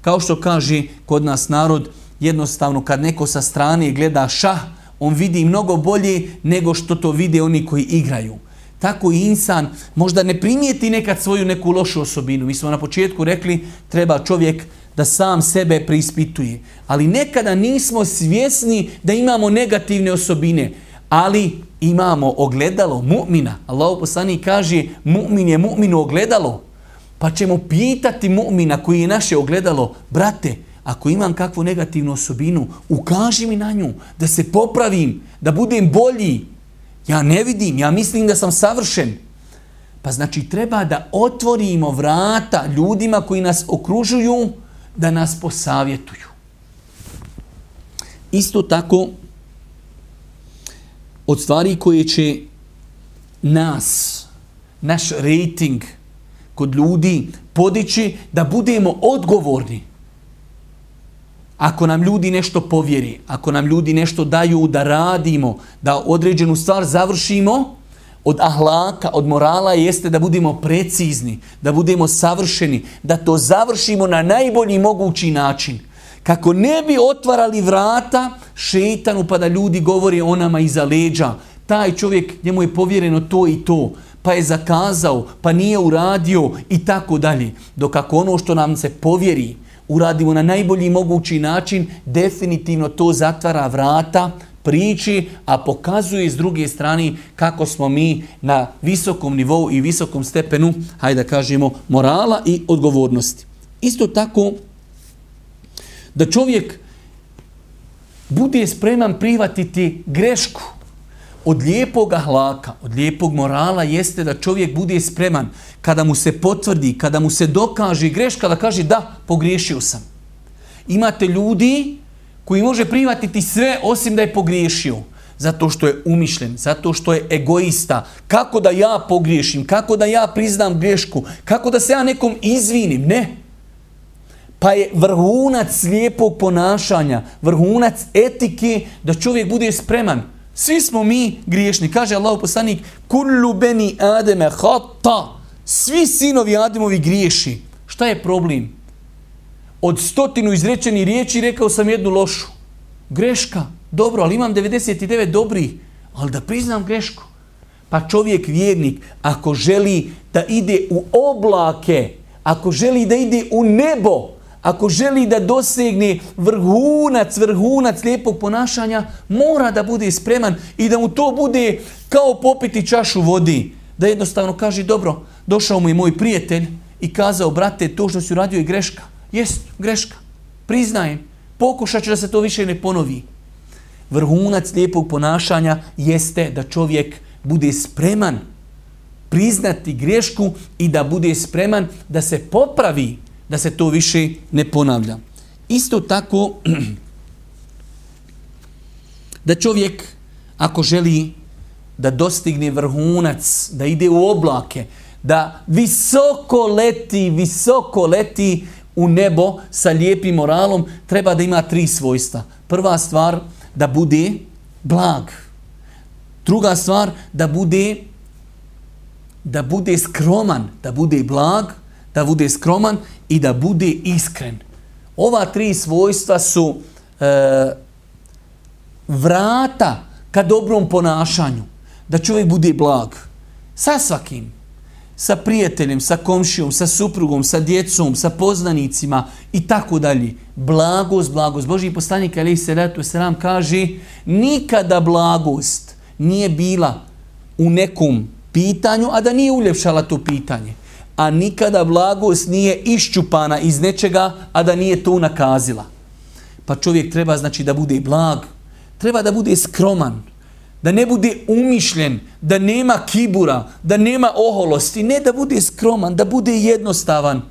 Kao što kaže kod nas narod, jednostavno kad neko sa strane gleda šah, on vidi mnogo bolje nego što to vide oni koji igraju. Tako i insan možda ne primijeti nekad svoju neku lošu osobinu. Mi smo na početku rekli treba čovjek da sam sebe preispituje. Ali nekada nismo svjesni da imamo negativne osobine. Ali imamo ogledalo mu'mina. Allah poslani kaže mu'min je mu'minu ogledalo. Pa ćemo pitati mu'mina koji je naše ogledalo, brate, ako imam kakvu negativnu osobinu, ukaži mi na nju, da se popravim, da budem bolji. Ja ne vidim, ja mislim da sam savršen. Pa znači treba da otvorimo vrata ljudima koji nas okružuju, da nas posavjetuju. Isto tako, od stvari koje će nas, naš rating kod ljudi podići da budemo odgovorni. Ako nam ljudi nešto povjeri, ako nam ljudi nešto daju da radimo, da određenu stvar završimo, od ahlaka, od morala jeste da budemo precizni, da budemo savršeni, da to završimo na najbolji mogući način. Kako ne bi otvarali vrata šeitanu pa da ljudi govori o nama iza leđa. Taj čovjek, njemu je povjereno to i to, pa je zakazao, pa nije uradio i tako dalje. Dok ako ono što nam se povjeri, uradimo na najbolji mogući način, definitivno to zatvara vrata priči, a pokazuje s druge strane kako smo mi na visokom nivou i visokom stepenu, hajde da kažemo, morala i odgovornosti. Isto tako, da čovjek bude spreman privatiti grešku od lijepog ahlaka, od lijepog morala jeste da čovjek bude spreman kada mu se potvrdi, kada mu se dokaže greška, da kaže da, pogriješio sam. Imate ljudi koji može privatiti sve osim da je pogriješio. Zato što je umišljen, zato što je egoista. Kako da ja pogriješim, kako da ja priznam grešku, kako da se ja nekom izvinim. Ne. Pa je vrhunac lijepog ponašanja, vrhunac etike da čovjek bude spreman. Svi smo mi griješni. Kaže Allah poslanik, kullu beni ademe hata. Svi sinovi Ademovi griješi. Šta je problem? od stotinu izrečeni riječi rekao sam jednu lošu. Greška. Dobro, ali imam 99 dobrih. Ali da priznam grešku. Pa čovjek vjernik, ako želi da ide u oblake, ako želi da ide u nebo, ako želi da dosegne vrhunac, vrhunac lijepog ponašanja, mora da bude spreman i da mu to bude kao popiti čašu vodi. Da jednostavno kaže, dobro, došao mu je moj prijatelj i kazao, brate, to što si uradio je greška. Jest, greška. Priznajem. Pokušat ću da se to više ne ponovi. Vrhunac lijepog ponašanja jeste da čovjek bude spreman priznati grešku i da bude spreman da se popravi, da se to više ne ponavlja. Isto tako, [CLEARS THROAT] da čovjek, ako želi da dostigne vrhunac, da ide u oblake, da visoko leti, visoko leti, u nebo sa lijepim moralom treba da ima tri svojstva. Prva stvar, da bude blag. Druga stvar, da bude da bude skroman, da bude blag, da bude skroman i da bude iskren. Ova tri svojstva su e, vrata ka dobrom ponašanju. Da čovjek bude blag. Sa svakim sa prijateljem, sa komšijom, sa suprugom, sa djecom, sa poznanicima i tako dalje. Blagost, blagost. Boži poslanik alaih salatu wasalam kaže nikada blagost nije bila u nekom pitanju, a da nije uljepšala to pitanje. A nikada blagost nije iščupana iz nečega, a da nije to nakazila. Pa čovjek treba znači da bude blag, treba da bude skroman, da ne bude umišljen, da nema kibura, da nema oholosti, ne da bude skroman, da bude jednostavan,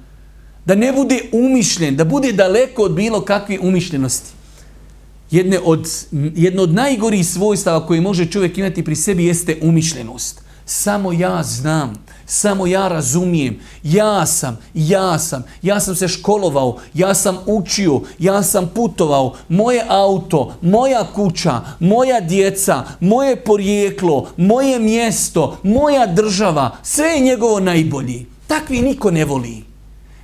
da ne bude umišljen, da bude daleko od bilo kakve umišljenosti. Jedne od, jedno od najgorih svojstava koje može čovjek imati pri sebi jeste umišljenost. Samo ja znam, samo ja razumijem, ja sam, ja sam, ja sam se školovao, ja sam učio, ja sam putovao, moje auto, moja kuća, moja djeca, moje porijeklo, moje mjesto, moja država, sve je njegovo najbolji. Takvi niko ne voli.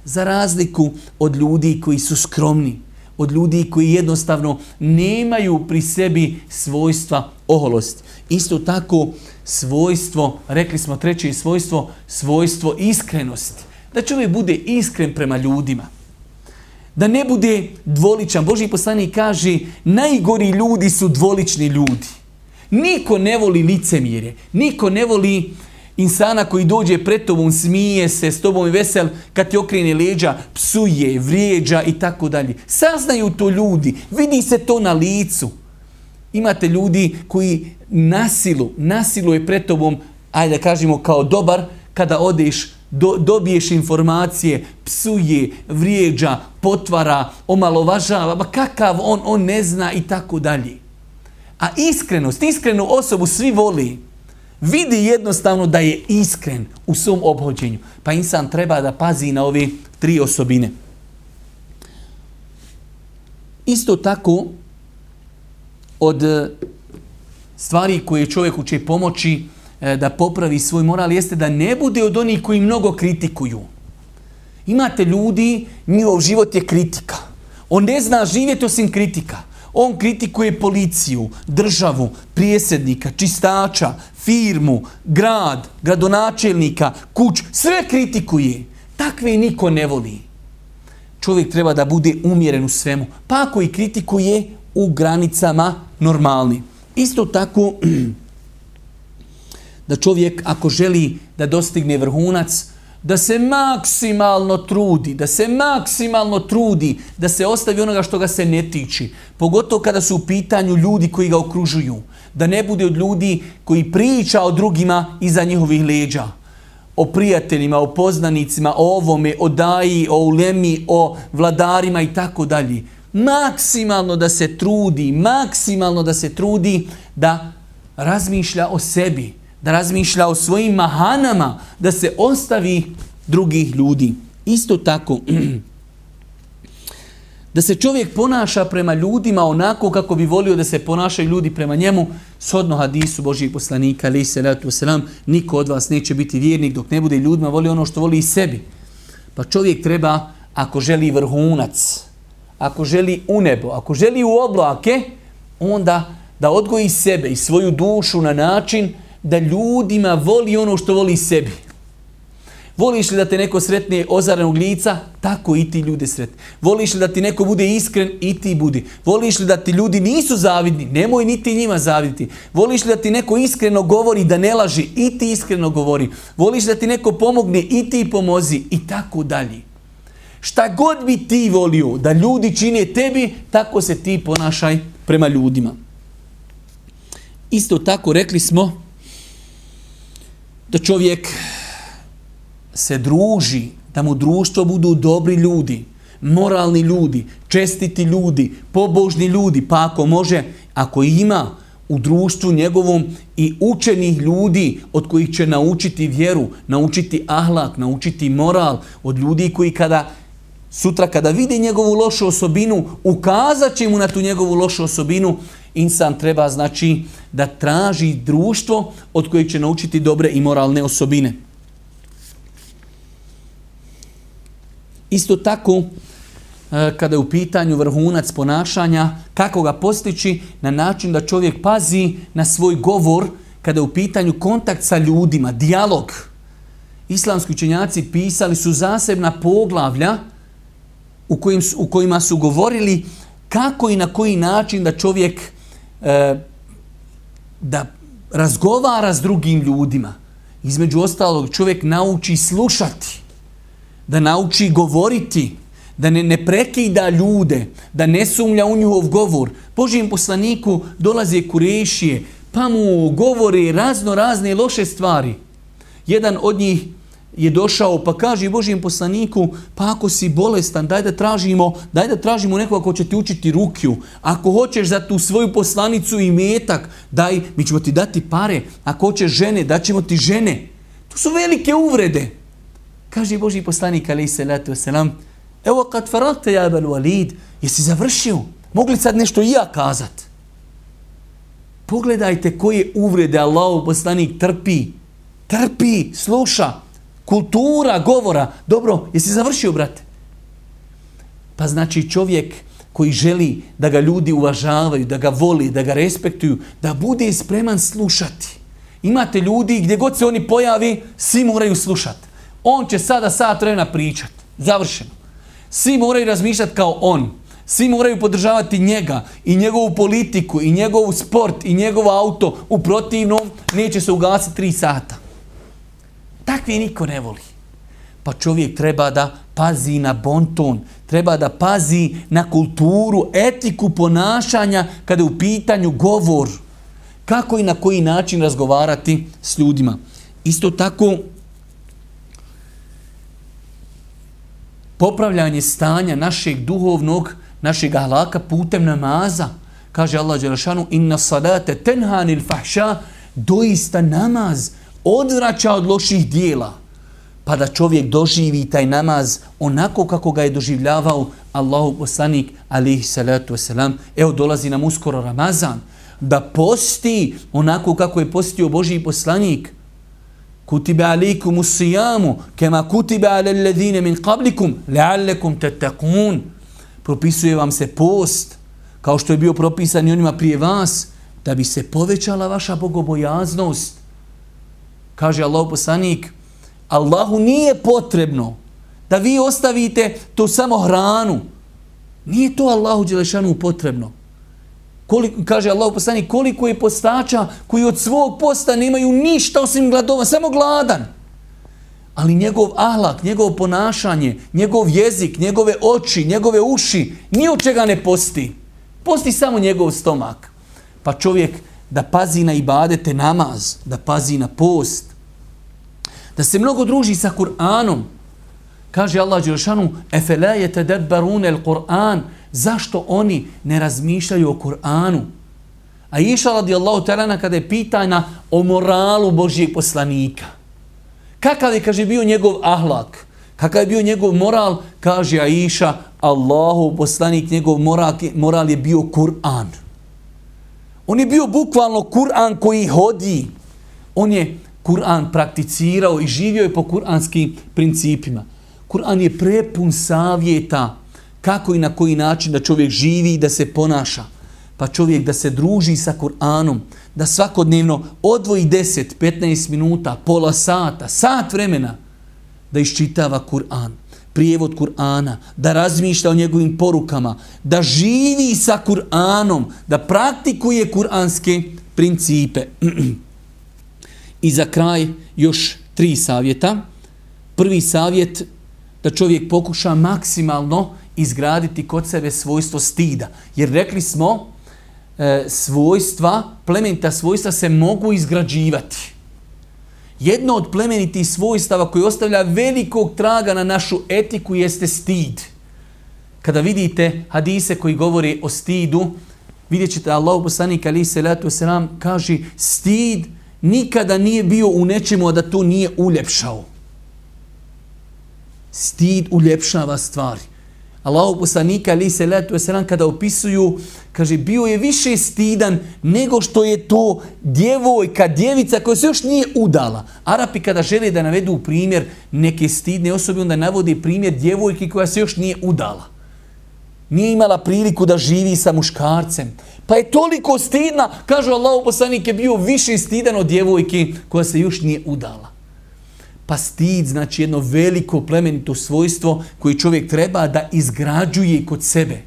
Za razliku od ljudi koji su skromni, od ljudi koji jednostavno nemaju pri sebi svojstva oholosti. Isto tako svojstvo, rekli smo treće svojstvo, svojstvo iskrenosti. Da čovjek bude iskren prema ljudima. Da ne bude dvoličan. Boži poslanik kaže, najgori ljudi su dvolični ljudi. Niko ne voli licemjerje. Niko ne voli insana koji dođe pred tobom, smije se, s tobom je vesel, kad ti okrene leđa, psuje, vrijeđa i tako dalje. Saznaju to ljudi, vidi se to na licu. Imate ljudi koji nasilu, nasilu je pred tobom, ajde da kažemo kao dobar, kada odeš, do, dobiješ informacije, psuje, vrijeđa, potvara, omalovažava, ba kakav on, on ne zna i tako dalje. A iskrenost, iskrenu osobu svi voli vidi jednostavno da je iskren u svom obhođenju. Pa insan treba da pazi na ove tri osobine. Isto tako, od e, stvari koje čovjeku će pomoći e, da popravi svoj moral jeste da ne bude od onih koji mnogo kritikuju. Imate ljudi, njihov život je kritika. On ne zna živjeti osim kritika. On kritikuje policiju, državu, prijesednika, čistača, firmu, grad, gradonačelnika, kuć, sve kritikuje. Takve niko ne voli. Čovjek treba da bude umjeren u svemu. Pa ako i kritikuje u granicama normalni. Isto tako [CLEARS THROAT] da čovjek ako želi da dostigne vrhunac, da se maksimalno trudi, da se maksimalno trudi, da se ostavi onoga što ga se ne tiči. Pogotovo kada su u pitanju ljudi koji ga okružuju. Da ne bude od ljudi koji priča o drugima iza njihovih leđa. O prijateljima, o poznanicima, o ovome, o daji, o ulemi, o vladarima i tako dalje. Maksimalno da se trudi, maksimalno da se trudi da razmišlja o sebi da razmišlja o svojim mahanama, da se ostavi drugih ljudi. Isto tako, [CLEARS THROAT] da se čovjek ponaša prema ljudima onako kako bi volio da se ponašaju ljudi prema njemu, shodno hadisu Božih poslanika, ali se ratu selam, niko od vas neće biti vjernik dok ne bude ljudima voli ono što voli i sebi. Pa čovjek treba, ako želi vrhunac, ako želi u nebo, ako želi u oblake, onda da odgoji sebe i svoju dušu na način da ljudima voli ono što voli sebi. Voliš li da te neko sretne ozarenog lica? Tako i ti ljude sretne. Voliš li da ti neko bude iskren? I ti budi. Voliš li da ti ljudi nisu zavidni? Nemoj niti njima zaviditi. Voliš li da ti neko iskreno govori da ne laži? I ti iskreno govori. Voliš li da ti neko pomogne? I ti pomozi. I tako dalje. Šta god bi ti volio da ljudi čine tebi, tako se ti ponašaj prema ljudima. Isto tako rekli smo, da čovjek se druži, da mu društvo budu dobri ljudi, moralni ljudi, čestiti ljudi, pobožni ljudi, pa ako može, ako ima u društvu njegovom i učenih ljudi od kojih će naučiti vjeru, naučiti ahlak, naučiti moral, od ljudi koji kada sutra kada vidi njegovu lošu osobinu, ukazat će mu na tu njegovu lošu osobinu, insan treba znači da traži društvo od kojeg će naučiti dobre i moralne osobine. Isto tako, e, kada je u pitanju vrhunac ponašanja, kako ga postići na način da čovjek pazi na svoj govor, kada je u pitanju kontakt sa ljudima, dijalog. Islamski učenjaci pisali su zasebna poglavlja u, kojim, u kojima su govorili kako i na koji način da čovjek e, da razgovara s drugim ljudima. Između ostalog čovjek nauči slušati, da nauči govoriti, da ne, ne prekida ljude, da ne sumlja u njihov govor. Božijem poslaniku dolaze kurešije, pa mu govori razno razne loše stvari. Jedan od njih je došao pa kaže Božijem poslaniku pa ako si bolestan daj da tražimo daj da tražimo nekoga ko će ti učiti rukju. Ako hoćeš za tu svoju poslanicu i metak daj mi ćemo ti dati pare. Ako hoćeš žene daćemo ti žene. To su velike uvrede. Kaže Božji poslanik alejhi salatu selam evo kad farate ja bel walid jesi završio? Mogli sad nešto i ja kazat. Pogledajte koje uvrede Allahu poslanik trpi. Trpi sluša kultura govora. Dobro, jesi završio, brate? Pa znači čovjek koji želi da ga ljudi uvažavaju, da ga voli, da ga respektuju, da bude spreman slušati. Imate ljudi gdje god se oni pojavi, svi moraju slušati. On će sada sat vremena pričati. Završeno. Svi moraju razmišljati kao on. Svi moraju podržavati njega i njegovu politiku i njegov sport i njegov auto. U protivnom neće se ugasiti tri sata. Takvi niko ne voli. Pa čovjek treba da pazi na bonton, treba da pazi na kulturu, etiku ponašanja kada je u pitanju govor. Kako i na koji način razgovarati s ljudima. Isto tako, popravljanje stanja našeg duhovnog, našeg ahlaka putem namaza. Kaže Allah Đelešanu, inna salate tenhanil fahša, doista namaz odvraća od loših dijela. Pa da čovjek doživi taj namaz onako kako ga je doživljavao Allahu poslanik alihi salatu wasalam. Evo dolazi nam uskoro Ramazan. Da posti onako kako je postio Božji poslanik. Kutibe alikum usijamu, kema kutibe ale ledine min qablikum, leallekum tetakun. Propisuje vam se post, kao što je bio propisan i onima prije vas, da bi se povećala vaša bogobojaznost. Kaže Allah poslanik, Allahu nije potrebno da vi ostavite to samo hranu. Nije to Allahu Đelešanu potrebno. Koliko, kaže Allah poslanik, koliko je postača koji od svog posta nemaju ništa osim gladova, samo gladan. Ali njegov ahlak, njegovo ponašanje, njegov jezik, njegove oči, njegove uši, ni od čega ne posti. Posti samo njegov stomak. Pa čovjek da pazi na ibadete namaz, da pazi na post, da se mnogo druži sa Kur'anom. Kaže Allah Đelšanu, efela je el Kur'an, zašto oni ne razmišljaju o Kur'anu? A iša radijallahu talana kada je pitanja o moralu Božijeg poslanika. Kakav je, kaže, bio njegov ahlak? Kakav je bio njegov moral? Kaže Aisha, Allahu poslanik, njegov moral, moral je bio Kur'an. On je bio bukvalno Kur'an koji hodi. On je Kur'an prakticirao i živio je po kur'anskim principima. Kur'an je prepun savjeta kako i na koji način da čovjek živi i da se ponaša. Pa čovjek da se druži sa Kur'anom, da svakodnevno odvoji 10, 15 minuta, pola sata, sat vremena da iščitava Kur'an, prijevod Kur'ana, da razmišlja o njegovim porukama, da živi sa Kur'anom, da praktikuje kur'anske principe. [CLEARS THROAT] I za kraj još tri savjeta. Prvi savjet da čovjek pokuša maksimalno izgraditi kod sebe svojstvo stida. Jer rekli smo, e, svojstva, plemenita svojstva se mogu izgrađivati. Jedno od plemenitih svojstava koji ostavlja velikog traga na našu etiku jeste stid. Kada vidite hadise koji govori o stidu, vidjet ćete Allah poslanik ali se letu se kaže stid nikada nije bio u nečemu, a da to nije uljepšao. Stid uljepšava stvari. Allahu poslanika ali se letu esran kada opisuju, kaže, bio je više stidan nego što je to djevojka, djevica koja se još nije udala. Arapi kada žele da navedu primjer neke stidne osobe, onda navode primjer djevojke koja se još nije udala. Nije imala priliku da živi sa muškarcem. Pa je toliko stidna, kažu Allah poslanik je bio više stidan od djevojke koja se još nije udala. Pa stid znači jedno veliko plemenito svojstvo koji čovjek treba da izgrađuje kod sebe.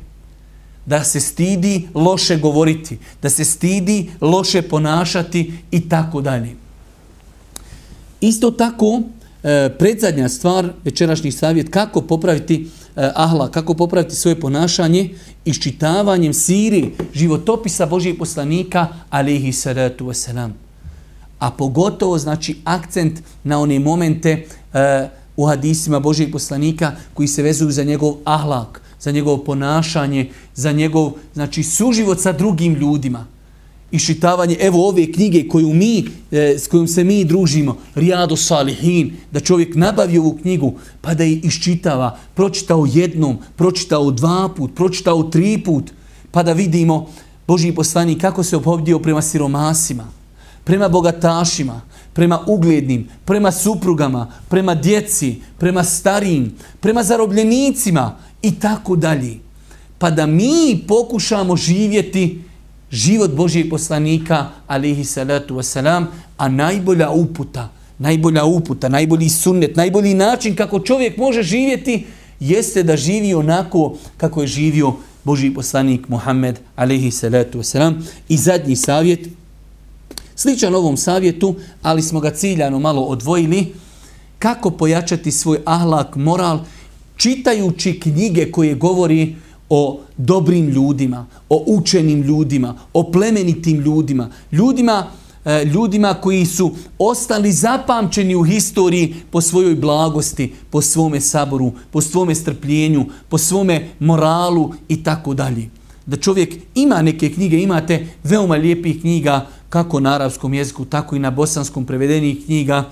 Da se stidi loše govoriti, da se stidi loše ponašati i tako dalje. Isto tako, e, predzadnja stvar, večerašnji savjet, kako popraviti ahla, kako popraviti svoje ponašanje iščitavanjem siri životopisa Božijeg poslanika alihi salatu wasalam. A pogotovo znači akcent na one momente uh, u hadisima Božijeg poslanika koji se vezuju za njegov ahlak, za njegov ponašanje, za njegov znači suživot sa drugim ljudima iščitavanje evo ove knjige koju mi, e, s kojom se mi družimo, Rijado Salihin, da čovjek nabavi ovu knjigu pa da je iščitava, pročitao jednom, pročitao dva put, pročitao tri put, pa da vidimo Božji poslanik kako se obhodio prema siromasima, prema bogatašima, prema uglednim, prema suprugama, prema djeci, prema starijim, prema zarobljenicima i tako dalje. pa da mi pokušamo živjeti život Božijeg poslanika, alihi salatu wasalam, a najbolja uputa, najbolja uputa, najbolji sunnet, najbolji način kako čovjek može živjeti, jeste da živi onako kako je živio Božji poslanik Muhammed, alihi salatu wasalam. I zadnji savjet, sličan ovom savjetu, ali smo ga ciljano malo odvojili, kako pojačati svoj ahlak, moral, čitajući knjige koje govori o dobrim ljudima, o učenim ljudima, o plemenitim ljudima, ljudima e, ljudima koji su ostali zapamćeni u historiji po svojoj blagosti, po svome saboru, po svome strpljenju, po svome moralu i tako dalje. Da čovjek ima neke knjige, imate veoma lijepih knjiga, kako na arapskom jeziku, tako i na bosanskom prevedenih knjiga,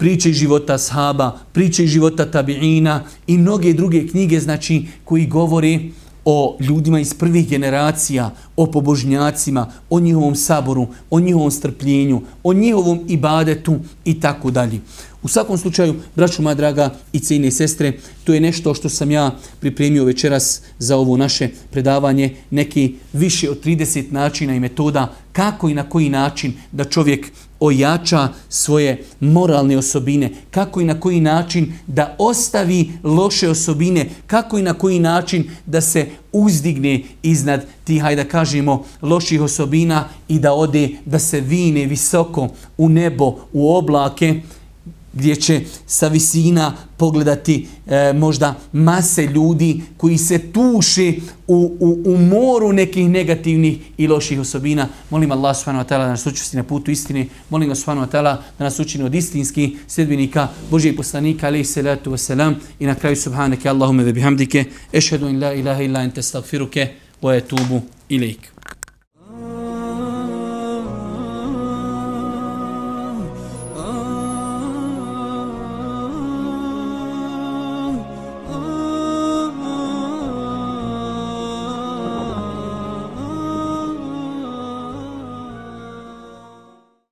priče života sahaba, priče života tabiina i mnoge druge knjige znači koji govori o ljudima iz prvih generacija, o pobožnjacima, o njihovom saboru, o njihovom strpljenju, o njihovom ibadetu i tako dalje. U svakom slučaju, braćo moja draga i cijene sestre, to je nešto što sam ja pripremio večeras za ovo naše predavanje, neki više od 30 načina i metoda kako i na koji način da čovjek ojača svoje moralne osobine, kako i na koji način da ostavi loše osobine, kako i na koji način da se uzdigne iznad tih, hajde da kažemo, loših osobina i da ode, da se vine visoko u nebo, u oblake, gdje će sa visina pogledati e, možda mase ljudi koji se tuše u, u, u moru nekih negativnih i loših osobina. Molim Allah subhanahu wa ta'ala da nas učesti na putu istine. Molim Allah subhanahu wa ta'ala da nas učini od istinskih sedbenika Božijeg poslanika alaih salatu wasalam i na kraju subhanake Allahume ve bihamdike ešhedu in la ilaha illa ente stagfiruke wa etubu ilaik.